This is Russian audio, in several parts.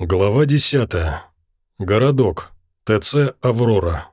Глава 10. Городок. ТЦ «Аврора».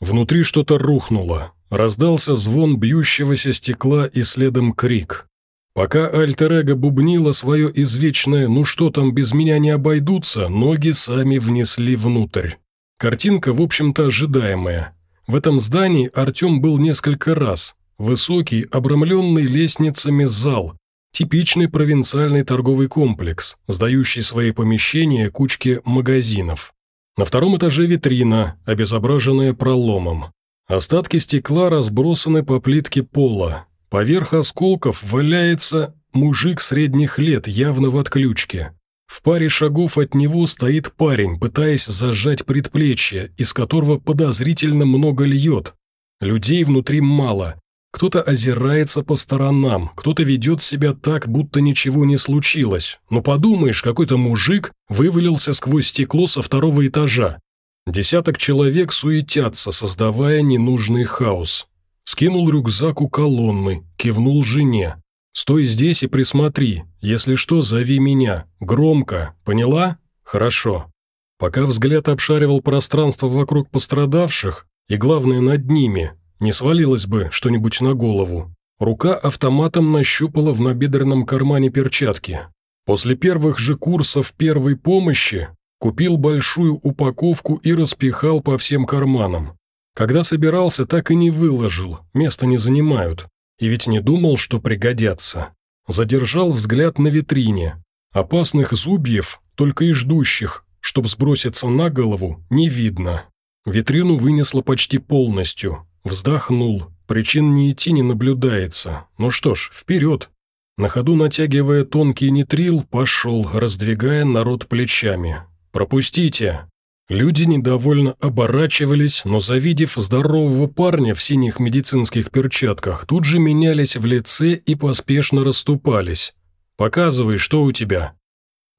Внутри что-то рухнуло. Раздался звон бьющегося стекла и следом крик. Пока альтер бубнила свое извечное «ну что там, без меня не обойдутся», ноги сами внесли внутрь. Картинка, в общем-то, ожидаемая. В этом здании Артем был несколько раз. Высокий, обрамленный лестницами зал, Типичный провинциальный торговый комплекс, сдающий свои помещения кучке магазинов. На втором этаже витрина, обезображенная проломом. Остатки стекла разбросаны по плитке пола. Поверх осколков валяется мужик средних лет, явно в отключке. В паре шагов от него стоит парень, пытаясь зажать предплечье, из которого подозрительно много льет. Людей внутри мало, кто-то озирается по сторонам, кто-то ведет себя так, будто ничего не случилось. Но подумаешь, какой-то мужик вывалился сквозь стекло со второго этажа. Десяток человек суетятся, создавая ненужный хаос. Скинул рюкзак у колонны, кивнул жене. «Стой здесь и присмотри. Если что, зови меня. Громко. Поняла? Хорошо». Пока взгляд обшаривал пространство вокруг пострадавших, и главное над ними, не свалилось бы что-нибудь на голову. Рука автоматом нащупала в набедренном кармане перчатки. После первых же курсов первой помощи купил большую упаковку и распихал по всем карманам. Когда собирался, так и не выложил, места не занимают. И ведь не думал, что пригодятся. Задержал взгляд на витрине. Опасных зубьев, только и ждущих, чтоб сброситься на голову, не видно. Витрину вынесло почти полностью, Вздохнул. Причин не идти не наблюдается. Ну что ж, вперед. На ходу натягивая тонкий нитрил, пошел, раздвигая народ плечами. «Пропустите!» Люди недовольно оборачивались, но, завидев здорового парня в синих медицинских перчатках, тут же менялись в лице и поспешно расступались. «Показывай, что у тебя».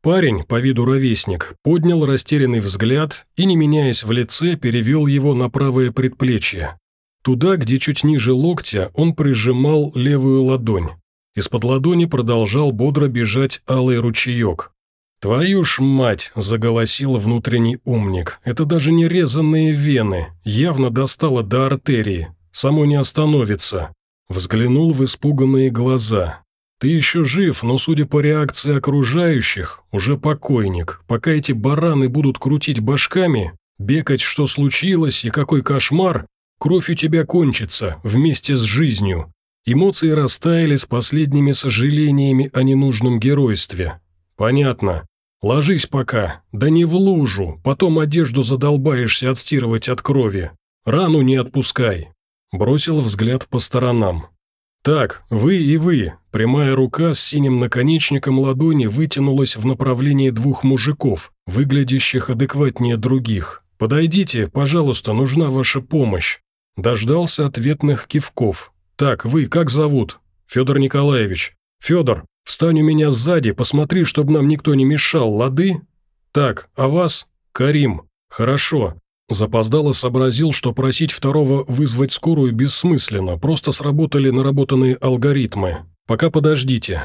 Парень, по виду ровесник, поднял растерянный взгляд и, не меняясь в лице, перевел его на правое предплечье. Туда, где чуть ниже локтя, он прижимал левую ладонь. Из-под ладони продолжал бодро бежать алый ручеек. «Твою ж мать!» – заголосил внутренний умник. «Это даже не резанные вены, явно достало до артерии. Само не остановится». Взглянул в испуганные глаза. «Ты еще жив, но, судя по реакции окружающих, уже покойник. Пока эти бараны будут крутить башками, бегать, что случилось и какой кошмар, Кровь у тебя кончится, вместе с жизнью. Эмоции растаяли с последними сожалениями о ненужном геройстве. Понятно. Ложись пока, да не в лужу, потом одежду задолбаешься отстирывать от крови. Рану не отпускай. Бросил взгляд по сторонам. «Так, вы и вы», прямая рука с синим наконечником ладони вытянулась в направлении двух мужиков, выглядящих адекватнее других. «Подойдите, пожалуйста, нужна ваша помощь». Дождался ответных кивков. «Так, вы как зовут?» «Федор Николаевич». «Федор, встань у меня сзади, посмотри, чтобы нам никто не мешал, лады?» «Так, а вас?» «Карим». «Хорошо». Запоздало сообразил, что просить второго вызвать скорую бессмысленно, просто сработали наработанные алгоритмы. «Пока подождите».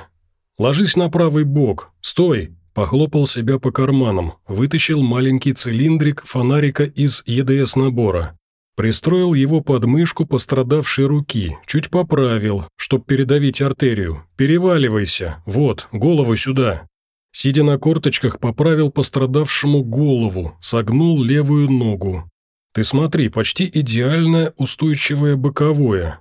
«Ложись на правый бок. Стой!» Похлопал себя по карманам, вытащил маленький цилиндрик фонарика из ЕДС-набора. Пристроил его под мышку пострадавшей руки, чуть поправил, чтоб передавить артерию. «Переваливайся, вот, голову сюда». Сидя на корточках, поправил пострадавшему голову, согнул левую ногу. «Ты смотри, почти идеальное устойчивое боковое.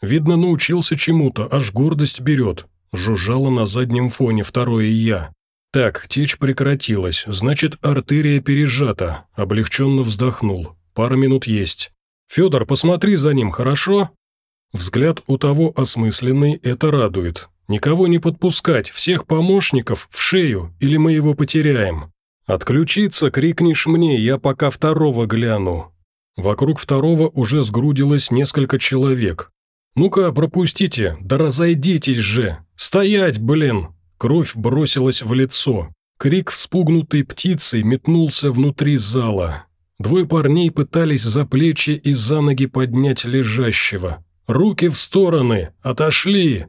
Видно, научился чему-то, аж гордость берет», жужжало на заднем фоне второе «я». «Так, течь прекратилась, значит, артерия пережата», облегченно вздохнул. «Пара минут есть». «Федор, посмотри за ним, хорошо?» Взгляд у того осмысленный, это радует. Никого не подпускать, всех помощников в шею, или мы его потеряем. Отключиться крикнешь мне, я пока второго гляну. Вокруг второго уже сгрудилось несколько человек. «Ну-ка, пропустите, да разойдитесь же! Стоять, блин!» Кровь бросилась в лицо. Крик вспугнутой птицей метнулся внутри зала. Двое парней пытались за плечи и за ноги поднять лежащего. «Руки в стороны! Отошли!»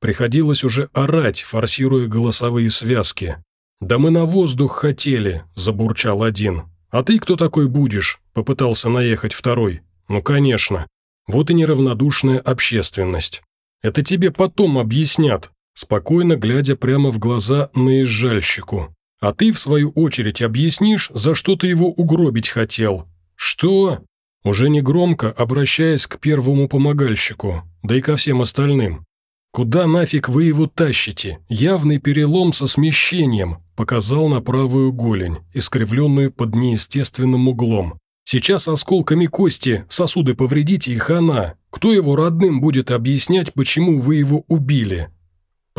Приходилось уже орать, форсируя голосовые связки. «Да мы на воздух хотели», – забурчал один. «А ты кто такой будешь?» – попытался наехать второй. «Ну, конечно. Вот и неравнодушная общественность. Это тебе потом объяснят», спокойно глядя прямо в глаза наезжальщику. «А ты, в свою очередь, объяснишь, за что ты его угробить хотел?» «Что?» Уже негромко, обращаясь к первому помогальщику, да и ко всем остальным. «Куда нафиг вы его тащите? Явный перелом со смещением», показал на правую голень, искривленную под неестественным углом. «Сейчас осколками кости сосуды повредите и хана. Кто его родным будет объяснять, почему вы его убили?»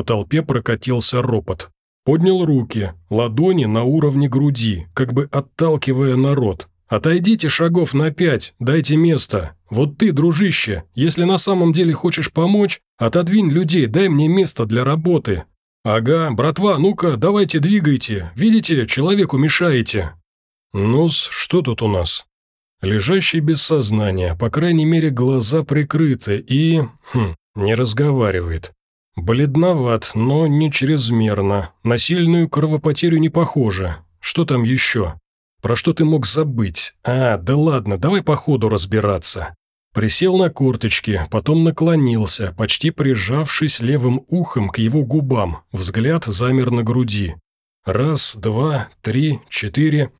По толпе прокатился ропот. Поднял руки, ладони на уровне груди, как бы отталкивая народ. «Отойдите шагов на пять, дайте место. Вот ты, дружище, если на самом деле хочешь помочь, отодвинь людей, дай мне место для работы». «Ага, братва, ну-ка, давайте двигайте. Видите, человеку мешаете». «Ну-с, что тут у нас?» Лежащий без сознания, по крайней мере, глаза прикрыты и... Хм, не разговаривает. Бледноват, но не чрезмерно. На сильную кровопотерю не похоже. Что там еще? Про что ты мог забыть? А, да ладно, давай по ходу разбираться. Присел на корточки, потом наклонился, почти прижавшись левым ухом к его губам, взгляд замер на груди. Раз, два, три, четыре.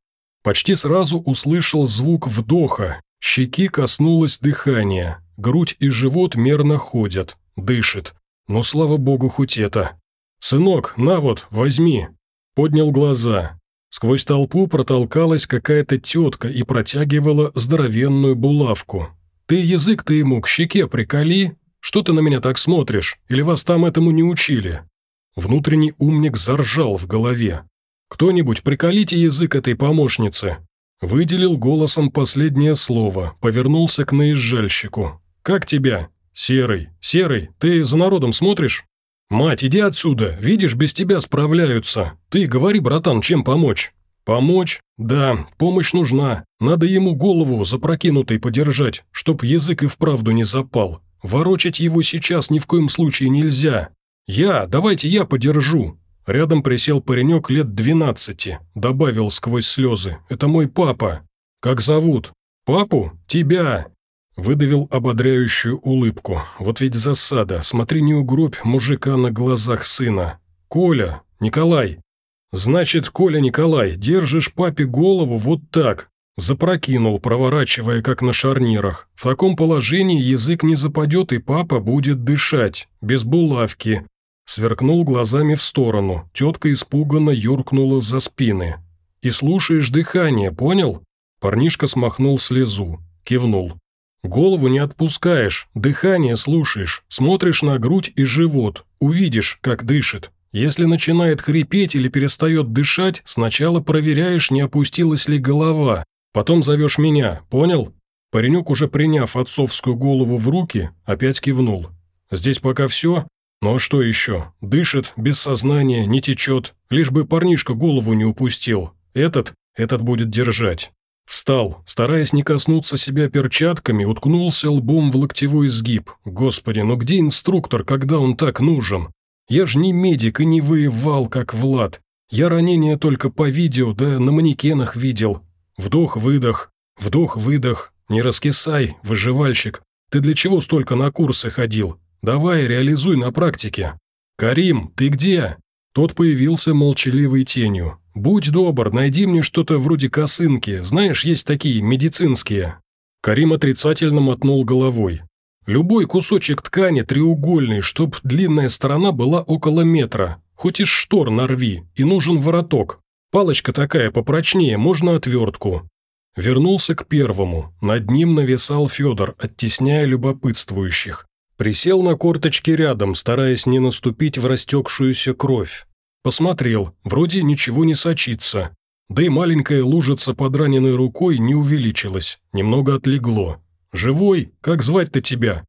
Почти сразу услышал звук вдоха, щеки коснулось дыхания, грудь и живот мерно ходят, дышит. Ну, слава богу, хоть это. «Сынок, на вот, возьми». Поднял глаза. Сквозь толпу протолкалась какая-то тетка и протягивала здоровенную булавку. «Ты язык-то ему к щеке приколи? Что ты на меня так смотришь? Или вас там этому не учили?» Внутренний умник заржал в голове. «Кто-нибудь приколите язык этой помощницы!» Выделил голосом последнее слово, повернулся к наезжальщику. «Как тебя?» «Серый, Серый, ты за народом смотришь?» «Мать, иди отсюда, видишь, без тебя справляются. Ты говори, братан, чем помочь?» «Помочь? Да, помощь нужна. Надо ему голову запрокинутой подержать, чтоб язык и вправду не запал. Ворочать его сейчас ни в коем случае нельзя. Я, давайте я подержу». Рядом присел паренек лет двенадцати, добавил сквозь слезы. «Это мой папа». «Как зовут?» «Папу? Тебя. Выдавил ободряющую улыбку. «Вот ведь засада. Смотри, не угробь мужика на глазах сына. Коля! Николай!» «Значит, Коля Николай, держишь папе голову вот так!» Запрокинул, проворачивая, как на шарнирах. В таком положении язык не западет, и папа будет дышать, без булавки. Сверкнул глазами в сторону. Тетка испуганно юркнула за спины. «И слушаешь дыхание, понял?» Парнишка смахнул слезу. Кивнул. Голову не отпускаешь, дыхание слушаешь, смотришь на грудь и живот, увидишь, как дышит. Если начинает хрипеть или перестает дышать, сначала проверяешь, не опустилась ли голова, потом зовешь меня, понял? Паренек, уже приняв отцовскую голову в руки, опять кивнул. Здесь пока все? Ну а что еще? Дышит, без сознания, не течет, лишь бы парнишка голову не упустил. Этот, этот будет держать. Встал, стараясь не коснуться себя перчатками, уткнулся лбом в локтевой сгиб. Господи, ну где инструктор, когда он так нужен? Я ж не медик и не воевал, как Влад. Я ранения только по видео, да на манекенах видел. Вдох-выдох, вдох-выдох. Не раскисай, выживальщик. Ты для чего столько на курсы ходил? Давай, реализуй на практике. Карим, ты где? Тот появился молчаливой тенью. «Будь добр, найди мне что-то вроде косынки, знаешь, есть такие, медицинские». Карим отрицательно мотнул головой. «Любой кусочек ткани треугольный, чтоб длинная сторона была около метра, хоть из штор нарви, и нужен вороток. Палочка такая попрочнее, можно отвертку». Вернулся к первому, над ним нависал Федор, оттесняя любопытствующих. Присел на корточки рядом, стараясь не наступить в растекшуюся кровь. Посмотрел, вроде ничего не сочится. Да и маленькая лужица под раненой рукой не увеличилась, немного отлегло. «Живой? Как звать-то тебя?»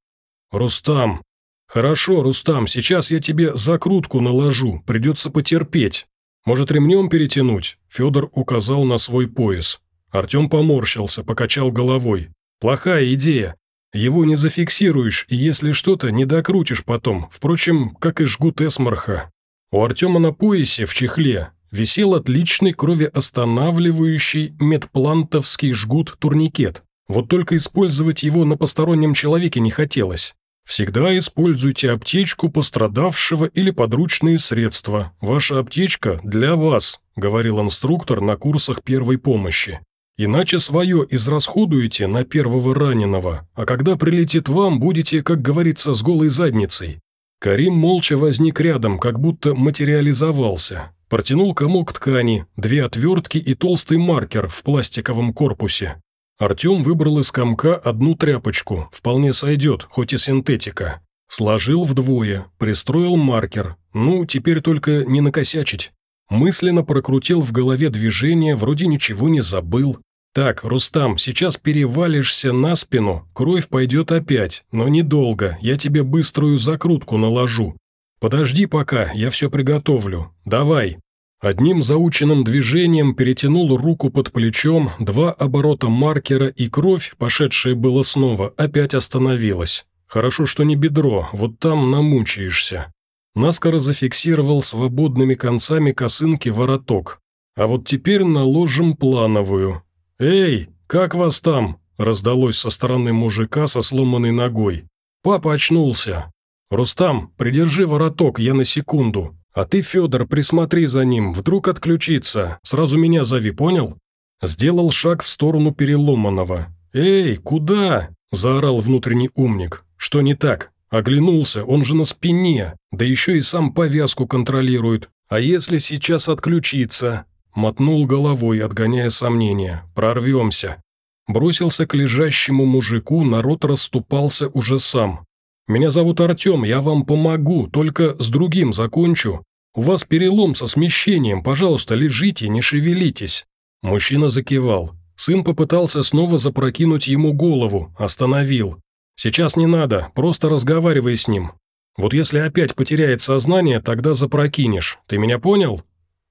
«Рустам». «Хорошо, Рустам, сейчас я тебе закрутку наложу, придется потерпеть. Может, ремнем перетянуть?» Федор указал на свой пояс. Артем поморщился, покачал головой. «Плохая идея. Его не зафиксируешь, и если что-то, не докрутишь потом. Впрочем, как и жгут эсмарха. У Артема на поясе, в чехле, висел отличный кровеостанавливающий медплантовский жгут-турникет. Вот только использовать его на постороннем человеке не хотелось. Всегда используйте аптечку пострадавшего или подручные средства. Ваша аптечка для вас, говорил инструктор на курсах первой помощи. Иначе свое израсходуете на первого раненого, а когда прилетит вам, будете, как говорится, с голой задницей. Карим молча возник рядом, как будто материализовался. Протянул комок ткани, две отвертки и толстый маркер в пластиковом корпусе. Артем выбрал из комка одну тряпочку, вполне сойдет, хоть и синтетика. Сложил вдвое, пристроил маркер. Ну, теперь только не накосячить. Мысленно прокрутил в голове движение, вроде ничего не забыл. «Так, Рустам, сейчас перевалишься на спину, кровь пойдет опять, но недолго, я тебе быструю закрутку наложу. Подожди пока, я все приготовлю. Давай». Одним заученным движением перетянул руку под плечом, два оборота маркера и кровь, пошедшая было снова, опять остановилась. Хорошо, что не бедро, вот там намучаешься. Наскоро зафиксировал свободными концами косынки вороток. А вот теперь наложим плановую. «Эй, как вас там?» – раздалось со стороны мужика со сломанной ногой. Папа очнулся. «Рустам, придержи вороток, я на секунду. А ты, Федор, присмотри за ним, вдруг отключится. Сразу меня зови, понял?» Сделал шаг в сторону переломанного. «Эй, куда?» – заорал внутренний умник. «Что не так?» Оглянулся, он же на спине, да еще и сам повязку контролирует. А если сейчас отключиться? Мотнул головой, отгоняя сомнения. «Прорвемся». Бросился к лежащему мужику, народ расступался уже сам. «Меня зовут Артем, я вам помогу, только с другим закончу. У вас перелом со смещением, пожалуйста, лежите, не шевелитесь». Мужчина закивал. Сын попытался снова запрокинуть ему голову, остановил. «Сейчас не надо, просто разговаривай с ним. Вот если опять потеряет сознание, тогда запрокинешь. Ты меня понял?»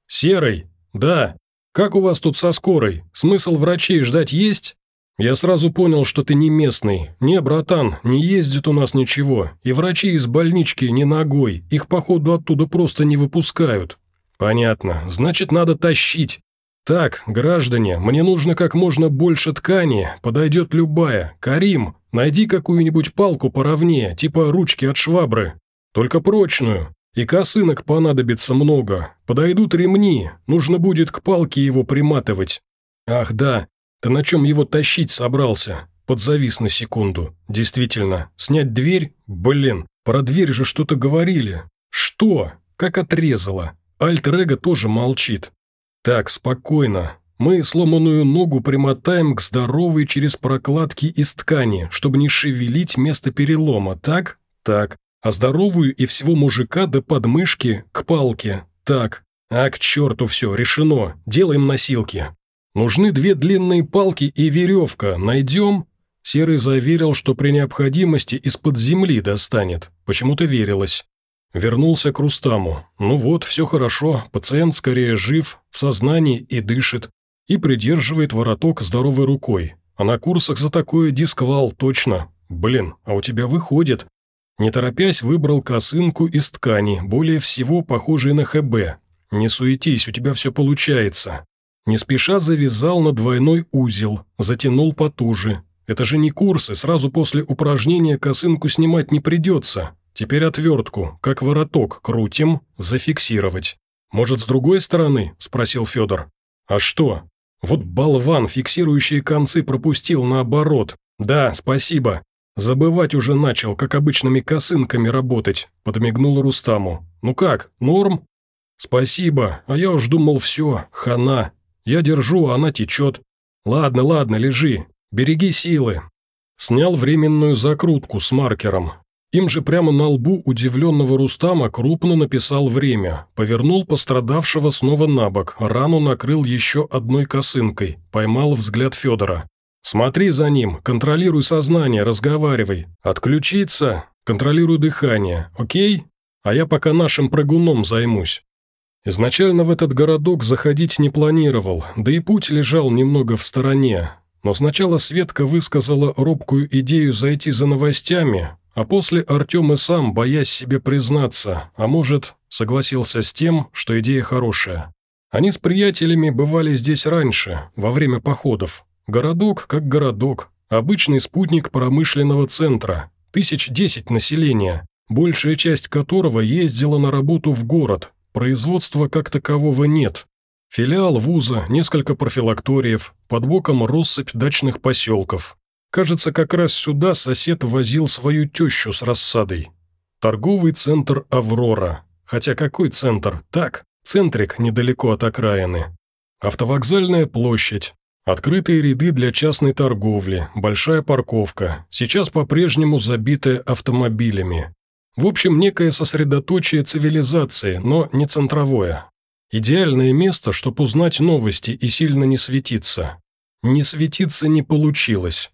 «Серый?» «Да. Как у вас тут со скорой? Смысл врачей ждать есть?» «Я сразу понял, что ты не местный. Не, братан, не ездит у нас ничего. И врачи из больнички не ногой. Их, походу, оттуда просто не выпускают». «Понятно. Значит, надо тащить. Так, граждане, мне нужно как можно больше ткани. Подойдет любая. Карим, найди какую-нибудь палку поровнее, типа ручки от швабры. Только прочную. И косынок понадобится много. Подойдут ремни, нужно будет к палке его приматывать. Ах да, ты на чем его тащить собрался? Подзавис на секунду. Действительно, снять дверь? Блин, про дверь же что-то говорили. Что? Как отрезало. Альтер-эго тоже молчит. Так, спокойно. Мы сломанную ногу примотаем к здоровой через прокладки из ткани, чтобы не шевелить место перелома, так? Так а здоровую и всего мужика до подмышки к палке. Так, а к черту все, решено, делаем носилки. Нужны две длинные палки и веревка, найдем?» Серый заверил, что при необходимости из-под земли достанет. Почему-то верилось. Вернулся к Рустаму. Ну вот, все хорошо, пациент скорее жив, в сознании и дышит. И придерживает вороток здоровой рукой. А на курсах за такое дисквал, точно. Блин, а у тебя выходит. Не торопясь, выбрал косынку из ткани, более всего похожей на ХБ. «Не суетись, у тебя все получается». Не спеша завязал на двойной узел, затянул потуже. Это же не курсы, сразу после упражнения косынку снимать не придется. Теперь отвертку, как вороток, крутим, зафиксировать. «Может, с другой стороны?» – спросил Федор. «А что?» «Вот болван, фиксирующие концы пропустил наоборот. Да, спасибо. «Забывать уже начал, как обычными косынками работать», – подмигнул Рустаму. «Ну как, норм?» «Спасибо, а я уж думал, все, хана. Я держу, а она течет. Ладно, ладно, лежи, береги силы». Снял временную закрутку с маркером. Им же прямо на лбу удивленного Рустама крупно написал время, повернул пострадавшего снова на бок, рану накрыл еще одной косынкой, поймал взгляд Федора. «Смотри за ним, контролируй сознание, разговаривай. Отключиться, контролируй дыхание, окей? А я пока нашим прыгуном займусь». Изначально в этот городок заходить не планировал, да и путь лежал немного в стороне. Но сначала Светка высказала робкую идею зайти за новостями, а после Артем и сам, боясь себе признаться, а может, согласился с тем, что идея хорошая. Они с приятелями бывали здесь раньше, во время походов. Городок как городок, обычный спутник промышленного центра, тысяч десять населения, большая часть которого ездила на работу в город, производства как такового нет. Филиал вуза, несколько профилакториев, под боком россыпь дачных поселков. Кажется, как раз сюда сосед возил свою тещу с рассадой. Торговый центр «Аврора». Хотя какой центр? Так, Центрик недалеко от окраины. Автовокзальная площадь. Открытые ряды для частной торговли, большая парковка, сейчас по-прежнему забитая автомобилями. В общем, некое сосредоточие цивилизации, но не центровое. Идеальное место, чтобы узнать новости и сильно не светиться. Не светиться не получилось.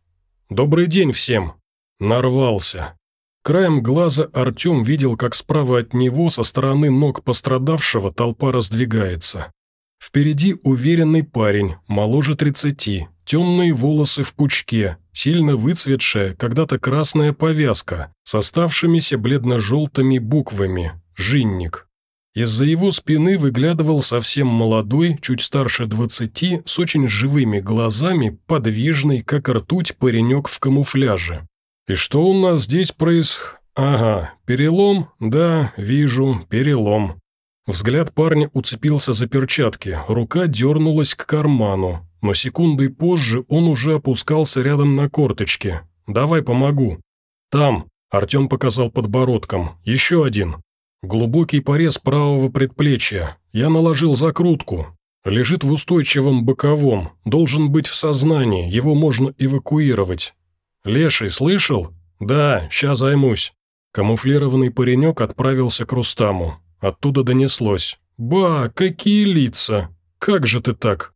«Добрый день всем!» Нарвался. Краем глаза Артем видел, как справа от него, со стороны ног пострадавшего, толпа раздвигается. Впереди уверенный парень, моложе тридцати, темные волосы в пучке, сильно выцветшая, когда-то красная повязка с оставшимися бледно-желтыми буквами «Жинник». Из-за его спины выглядывал совсем молодой, чуть старше двадцати, с очень живыми глазами, подвижный, как ртуть, паренек в камуфляже. «И что у нас здесь происх... Ага, перелом? Да, вижу, перелом». Взгляд парня уцепился за перчатки, рука дернулась к карману, но секундой позже он уже опускался рядом на корточке. «Давай помогу». «Там», – Артем показал подбородком, – «еще один». Глубокий порез правого предплечья. Я наложил закрутку. Лежит в устойчивом боковом, должен быть в сознании, его можно эвакуировать. «Леший, слышал?» «Да, сейчас займусь». Камуфлированный паренек отправился к Рустаму. Оттуда донеслось. «Ба, какие лица! Как же ты так?»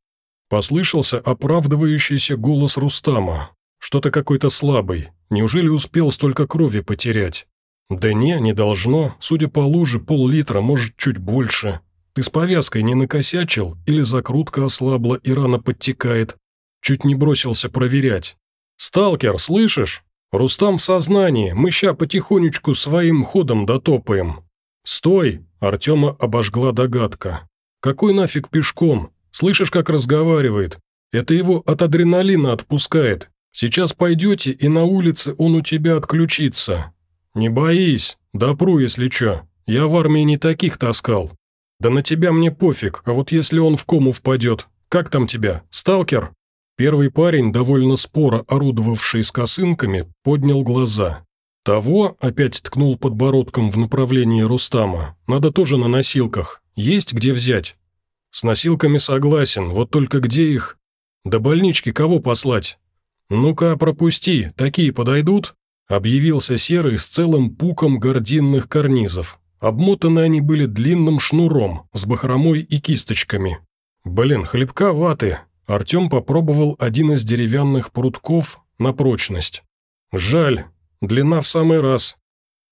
Послышался оправдывающийся голос Рустама. Что-то какой-то слабый. Неужели успел столько крови потерять? Да не, не должно. Судя по луже, пол-литра, может, чуть больше. Ты с повязкой не накосячил или закрутка ослабла и рана подтекает? Чуть не бросился проверять. «Сталкер, слышишь? Рустам в сознании, мы ща потихонечку своим ходом дотопаем». «Стой!» – Артема обожгла догадка. «Какой нафиг пешком? Слышишь, как разговаривает? Это его от адреналина отпускает. Сейчас пойдете, и на улице он у тебя отключится. Не боись, допру, если чё. Я в армии не таких таскал. Да на тебя мне пофиг, а вот если он в кому впадет, как там тебя, сталкер?» Первый парень, довольно споро орудовавший с косынками, поднял глаза. Того опять ткнул подбородком в направлении Рустама. Надо тоже на носилках. Есть где взять? С носилками согласен, вот только где их? До больнички кого послать? Ну-ка, пропусти, такие подойдут? Объявился серый с целым пуком гординных карнизов. Обмотаны они были длинным шнуром, с бахромой и кисточками. Блин, хлебковаты, Артем попробовал один из деревянных прутков на прочность. «Жаль, длина в самый раз».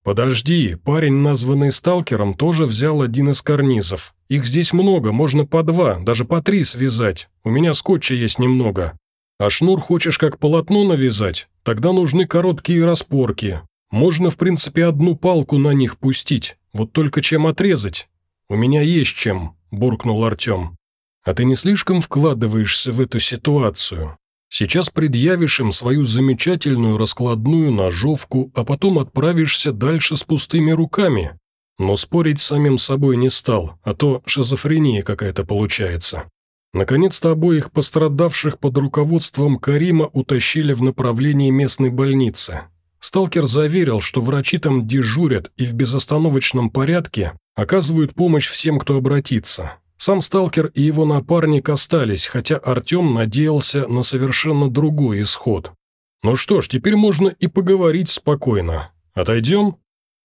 «Подожди, парень, названный сталкером, тоже взял один из карнизов. Их здесь много, можно по два, даже по три связать. У меня скотча есть немного. А шнур хочешь как полотно навязать? Тогда нужны короткие распорки. Можно, в принципе, одну палку на них пустить, вот только чем отрезать. У меня есть чем», – буркнул Артем. А ты не слишком вкладываешься в эту ситуацию? Сейчас предъявишь им свою замечательную раскладную ножовку, а потом отправишься дальше с пустыми руками. Но спорить с самим собой не стал, а то шизофрения какая-то получается. Наконец-то обоих пострадавших под руководством Карима утащили в направлении местной больницы. Сталкер заверил, что врачи там дежурят и в безостановочном порядке оказывают помощь всем, кто обратится. Сам сталкер и его напарник остались, хотя Артем надеялся на совершенно другой исход. Ну что ж, теперь можно и поговорить спокойно. Отойдем?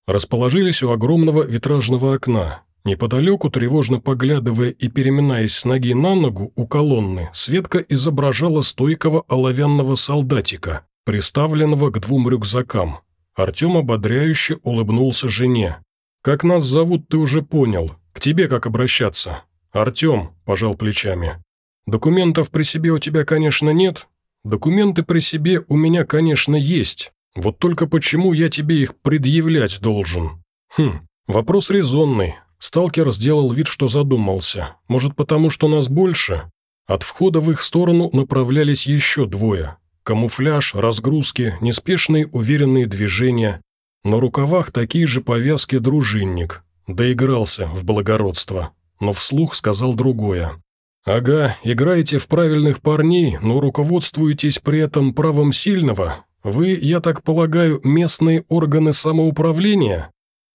Расположились у огромного витражного окна. Неподалеку, тревожно поглядывая и переминаясь с ноги на ногу у колонны, Светка изображала стойкого оловянного солдатика, приставленного к двум рюкзакам. Артем ободряюще улыбнулся жене. «Как нас зовут, ты уже понял. К тебе как обращаться?» «Артем», – пожал плечами, – «документов при себе у тебя, конечно, нет. Документы при себе у меня, конечно, есть. Вот только почему я тебе их предъявлять должен? Хм, вопрос резонный. Сталкер сделал вид, что задумался. Может, потому что нас больше? От входа в их сторону направлялись еще двое. Камуфляж, разгрузки, неспешные уверенные движения. На рукавах такие же повязки дружинник. Доигрался в благородство. Но вслух сказал другое. «Ага, играете в правильных парней, но руководствуетесь при этом правом сильного. Вы, я так полагаю, местные органы самоуправления?»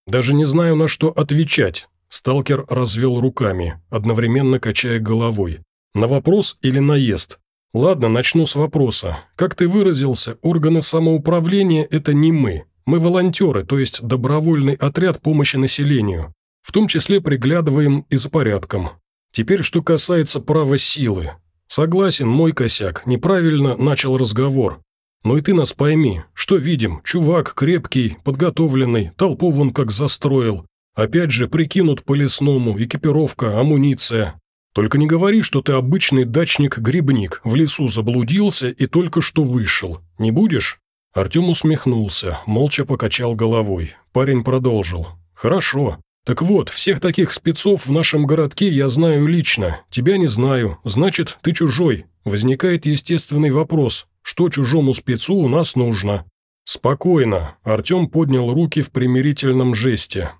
«Даже не знаю, на что отвечать», – сталкер развел руками, одновременно качая головой. «На вопрос или наезд?» «Ладно, начну с вопроса. Как ты выразился, органы самоуправления – это не мы. Мы волонтеры, то есть добровольный отряд помощи населению. В том числе приглядываем и за порядком. Теперь, что касается права силы. Согласен, мой косяк, неправильно начал разговор. Но и ты нас пойми, что видим, чувак крепкий, подготовленный, толпу вон как застроил. Опять же, прикинут по лесному, экипировка, амуниция. Только не говори, что ты обычный дачник-грибник, в лесу заблудился и только что вышел. Не будешь?» Артем усмехнулся, молча покачал головой. Парень продолжил. «Хорошо. «Так вот, всех таких спецов в нашем городке я знаю лично, тебя не знаю, значит, ты чужой. Возникает естественный вопрос, что чужому спецу у нас нужно?» «Спокойно», – Артем поднял руки в примирительном жесте.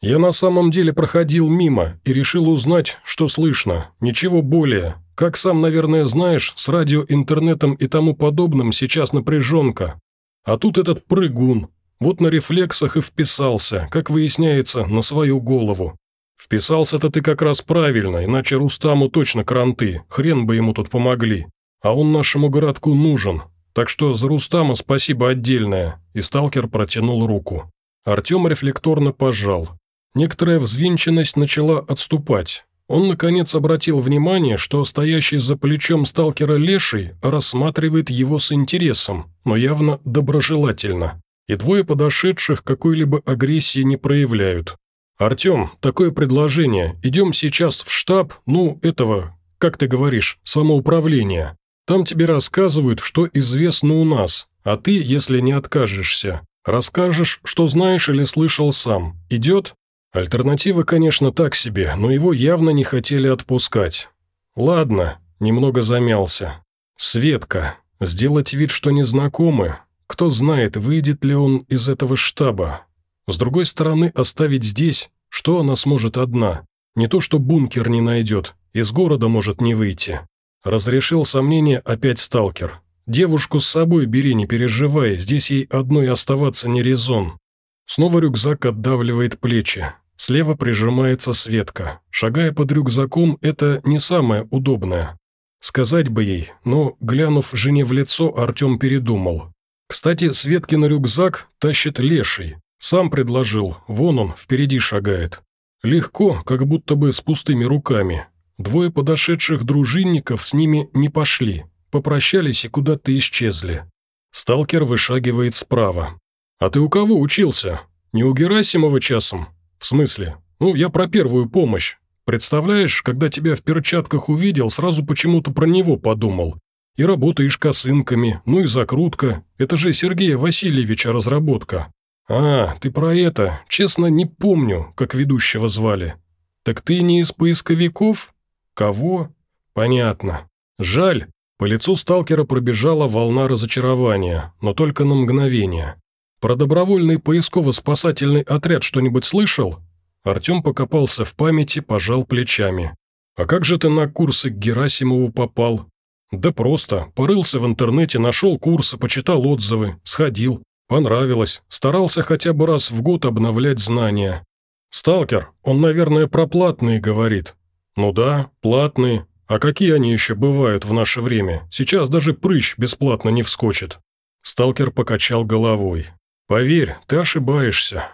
«Я на самом деле проходил мимо и решил узнать, что слышно. Ничего более. Как сам, наверное, знаешь, с радио, интернетом и тому подобным сейчас напряженка. А тут этот прыгун, вот на рефлексах и вписался, как выясняется, на свою голову. Вписался-то ты как раз правильно, иначе Рустаму точно кранты, хрен бы ему тут помогли. А он нашему городку нужен. Так что за Рустама спасибо отдельное». И сталкер протянул руку. Артем рефлекторно пожал. Некоторая взвинченность начала отступать. Он, наконец, обратил внимание, что стоящий за плечом сталкера Леший рассматривает его с интересом, но явно доброжелательно и двое подошедших какой-либо агрессии не проявляют. «Артем, такое предложение. Идем сейчас в штаб, ну, этого, как ты говоришь, самоуправления. Там тебе рассказывают, что известно у нас, а ты, если не откажешься, расскажешь, что знаешь или слышал сам. Идет?» Альтернатива, конечно, так себе, но его явно не хотели отпускать. «Ладно», – немного замялся. «Светка. Сделать вид, что незнакомы, кто знает, выйдет ли он из этого штаба. С другой стороны, оставить здесь, что она сможет одна? Не то, что бункер не найдет, из города может не выйти. Разрешил сомнение опять сталкер. «Девушку с собой бери, не переживай, здесь ей одной оставаться не резон». Снова рюкзак отдавливает плечи. Слева прижимается Светка. Шагая под рюкзаком, это не самое удобное. Сказать бы ей, но, глянув жене в лицо, Артем передумал. Кстати, Светкин рюкзак тащит леший. Сам предложил, вон он, впереди шагает. Легко, как будто бы с пустыми руками. Двое подошедших дружинников с ними не пошли, попрощались и куда-то исчезли. Сталкер вышагивает справа. «А ты у кого учился? Не у Герасимова часом?» «В смысле? Ну, я про первую помощь. Представляешь, когда тебя в перчатках увидел, сразу почему-то про него подумал. И работаешь косынками, ну и закрутка. Это же Сергея Васильевича разработка. А, ты про это. Честно, не помню, как ведущего звали. Так ты не из поисковиков? Кого? Понятно. Жаль. По лицу сталкера пробежала волна разочарования, но только на мгновение. Про добровольный поисково-спасательный отряд что-нибудь слышал? Артем покопался в памяти, пожал плечами. «А как же ты на курсы к Герасимову попал? «Да просто. Порылся в интернете, нашел курсы, почитал отзывы, сходил. Понравилось. Старался хотя бы раз в год обновлять знания. Сталкер, он, наверное, про платные говорит. Ну да, платные. А какие они еще бывают в наше время? Сейчас даже прыщ бесплатно не вскочит». Сталкер покачал головой. «Поверь, ты ошибаешься.